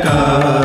God.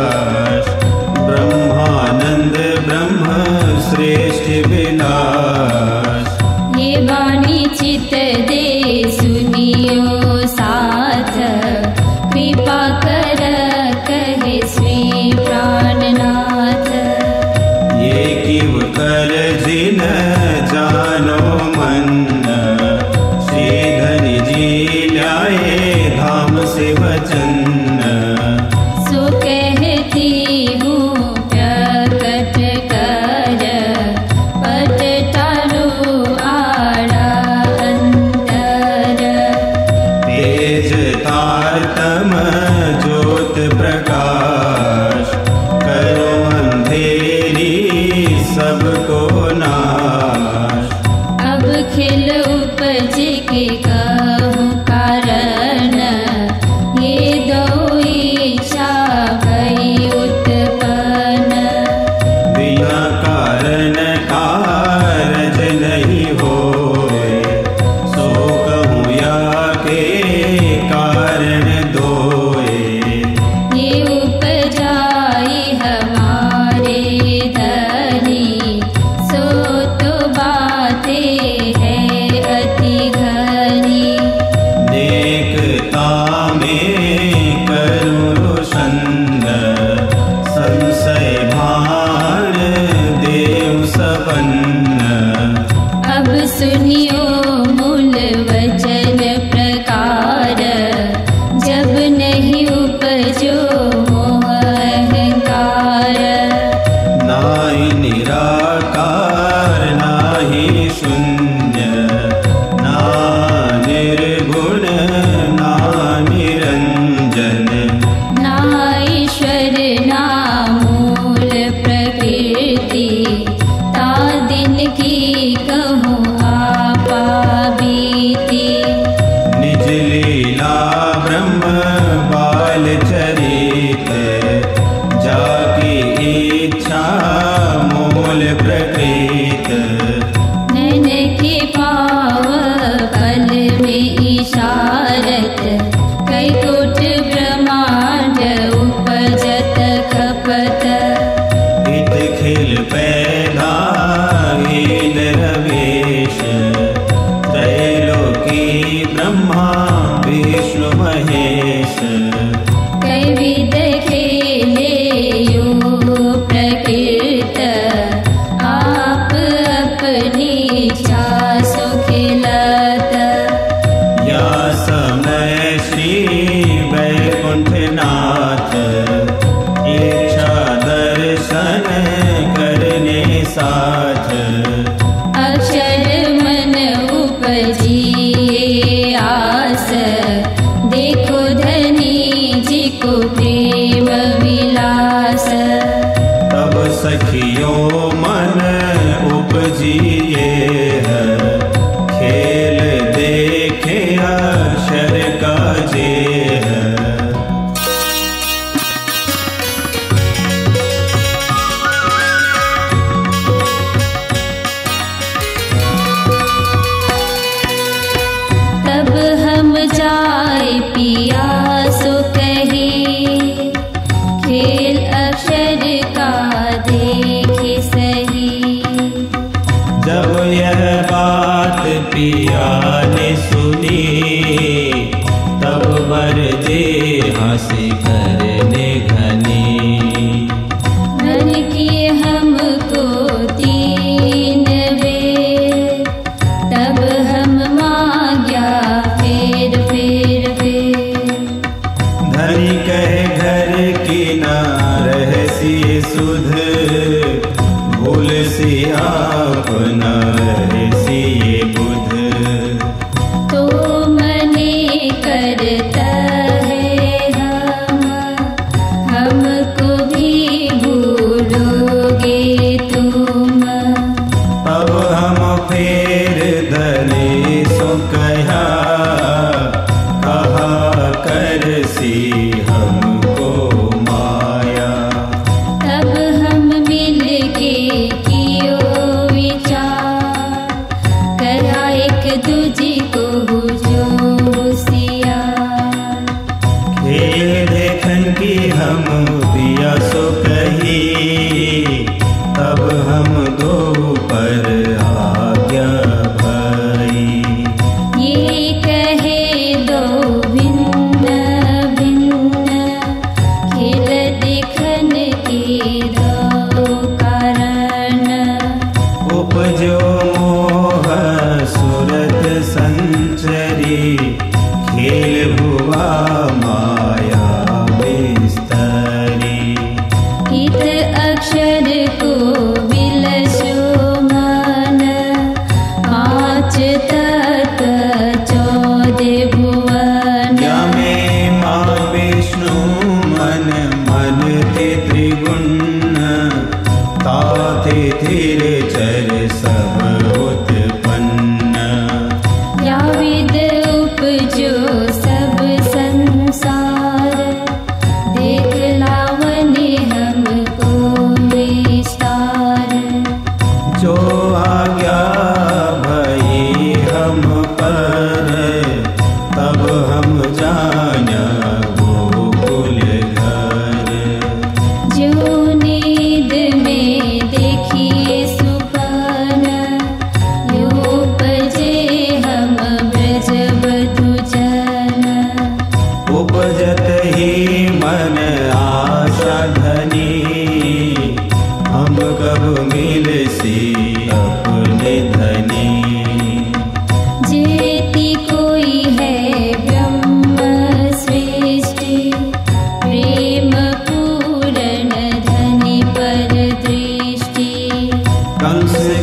Eh,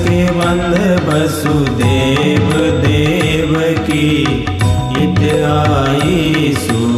बंध वसुदेव देव की इत आई सूरत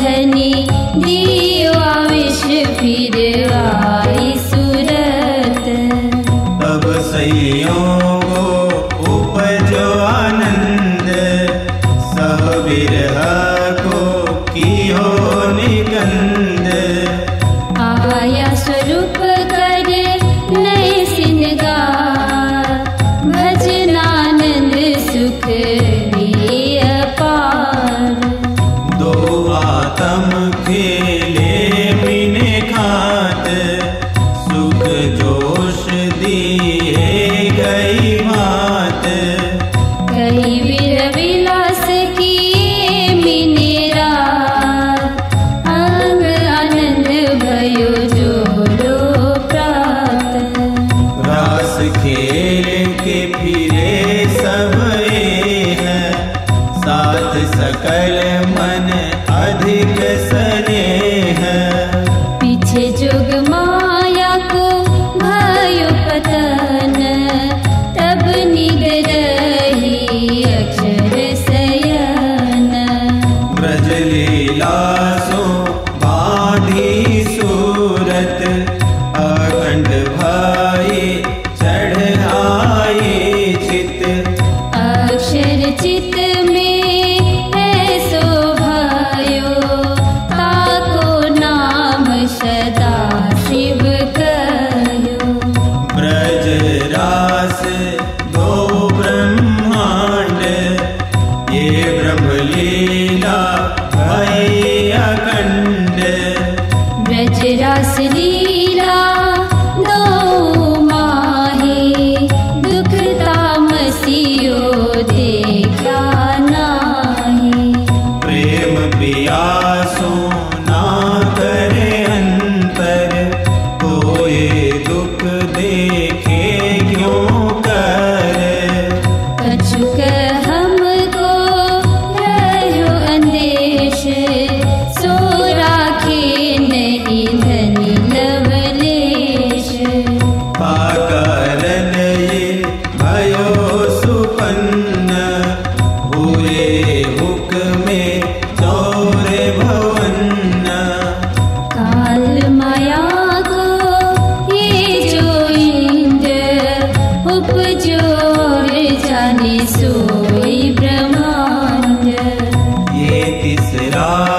धनी दियो 야.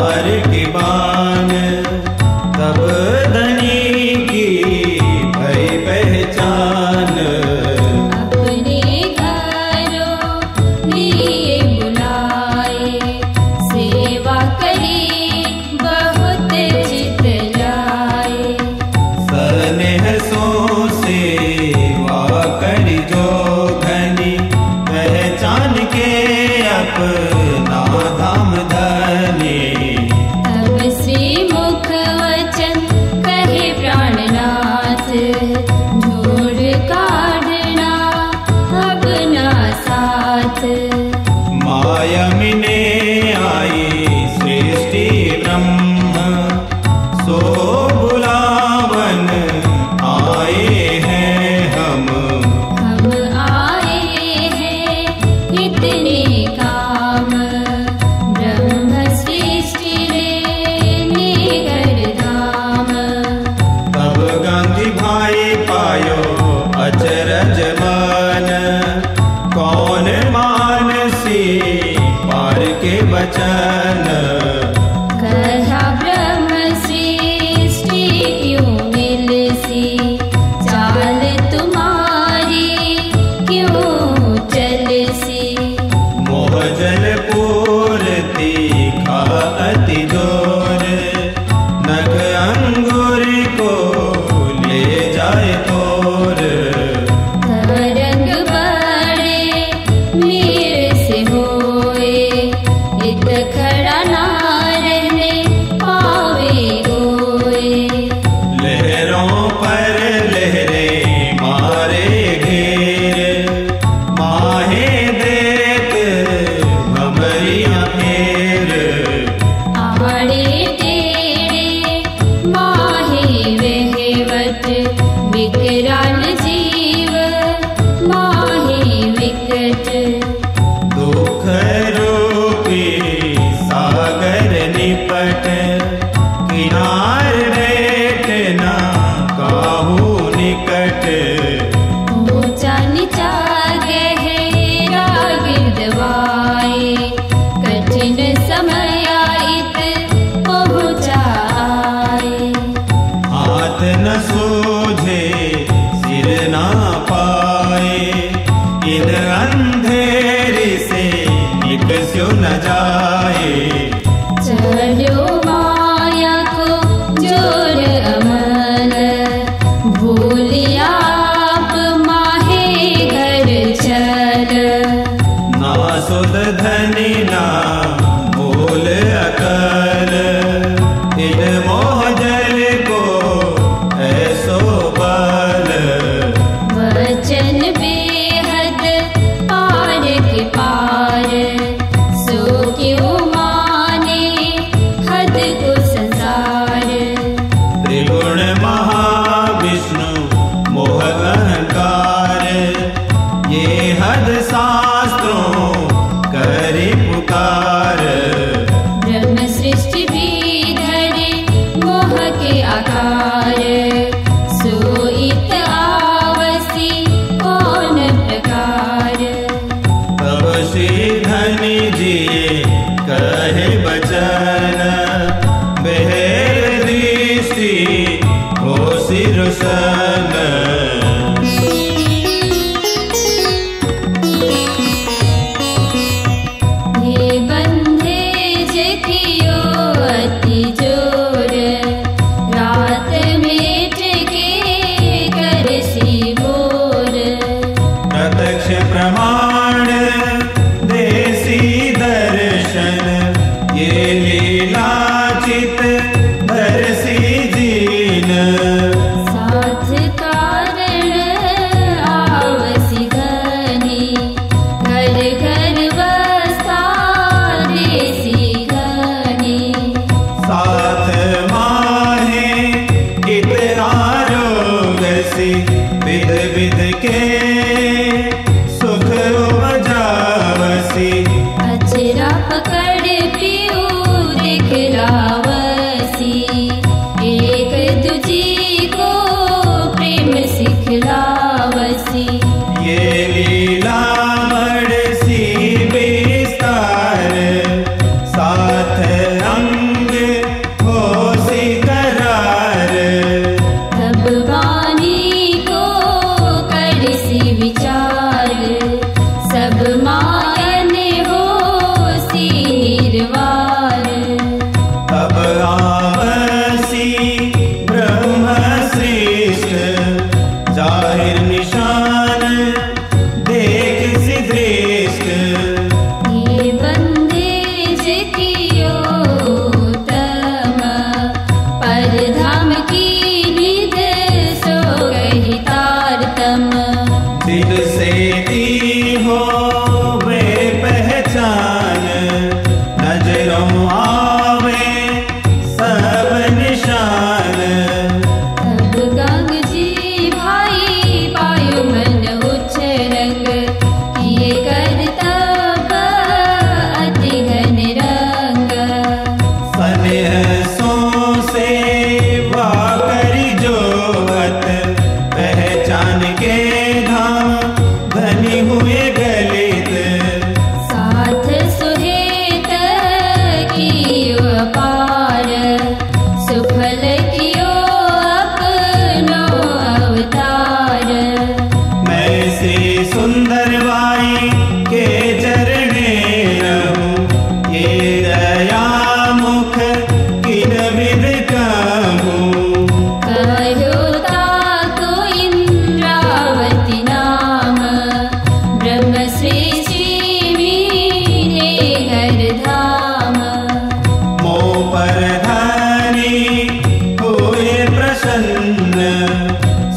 पार के बान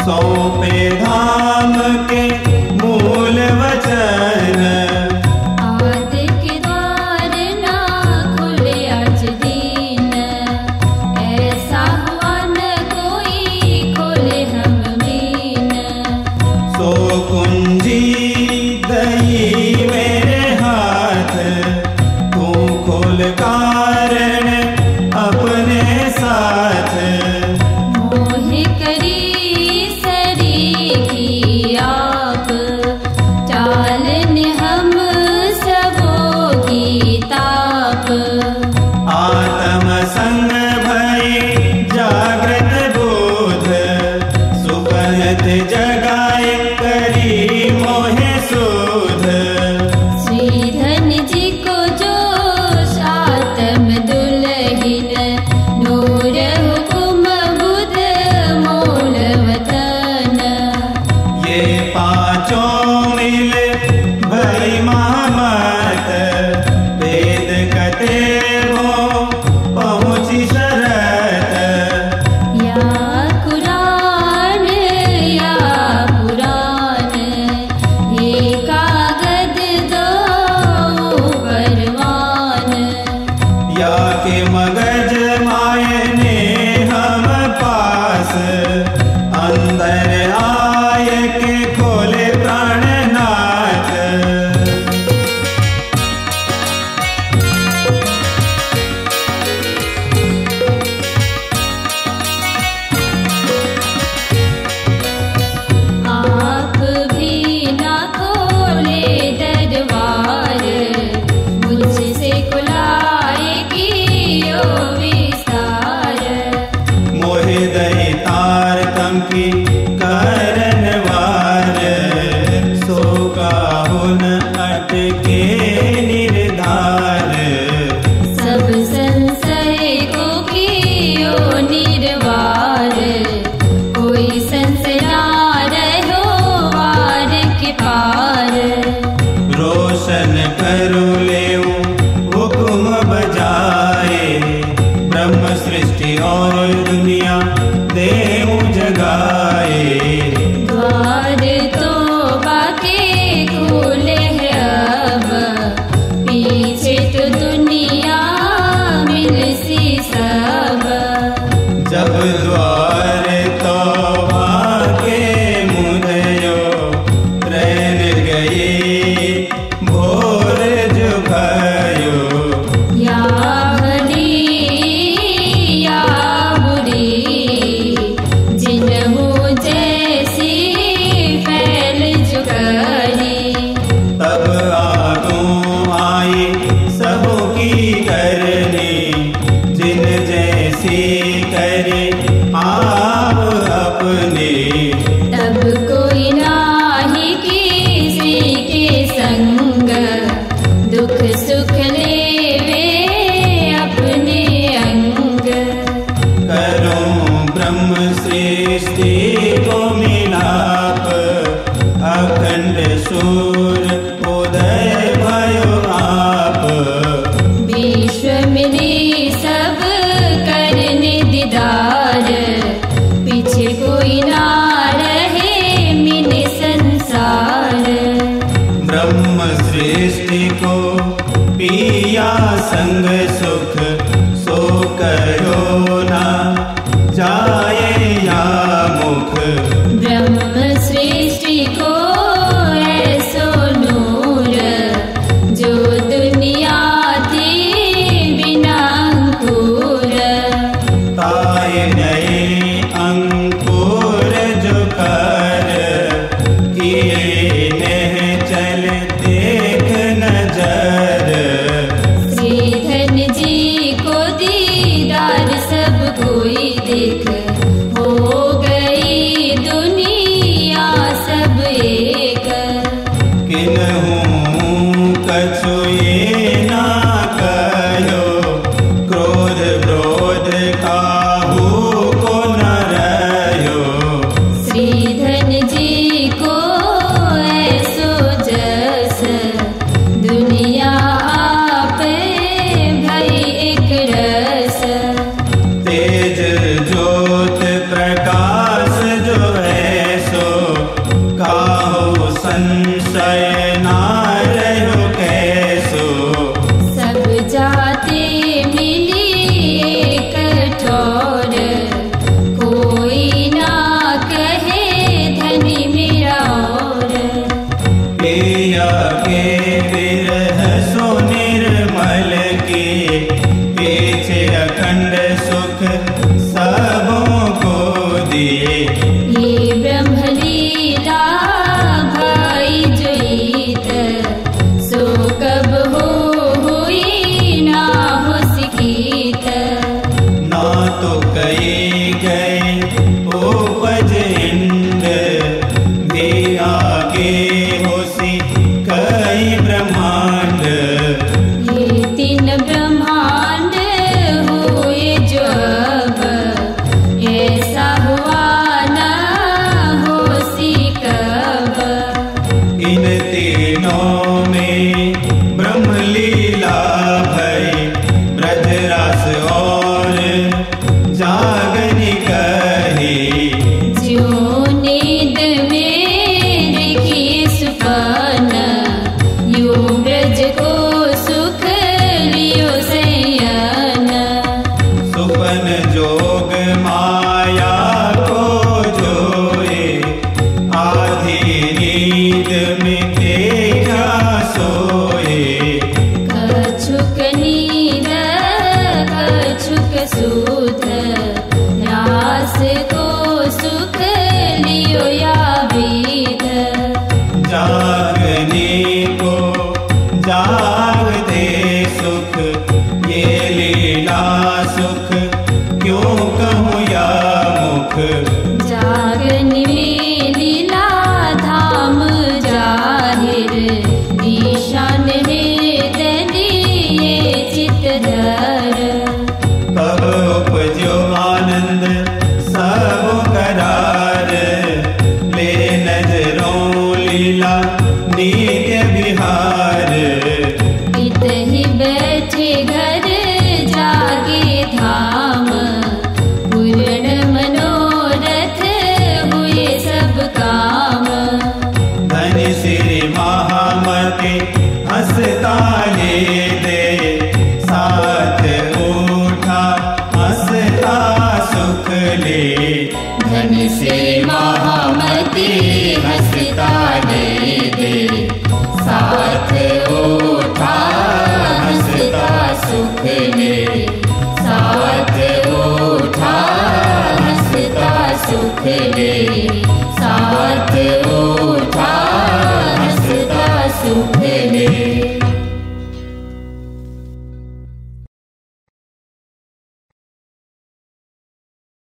सौंपे धाम के Hare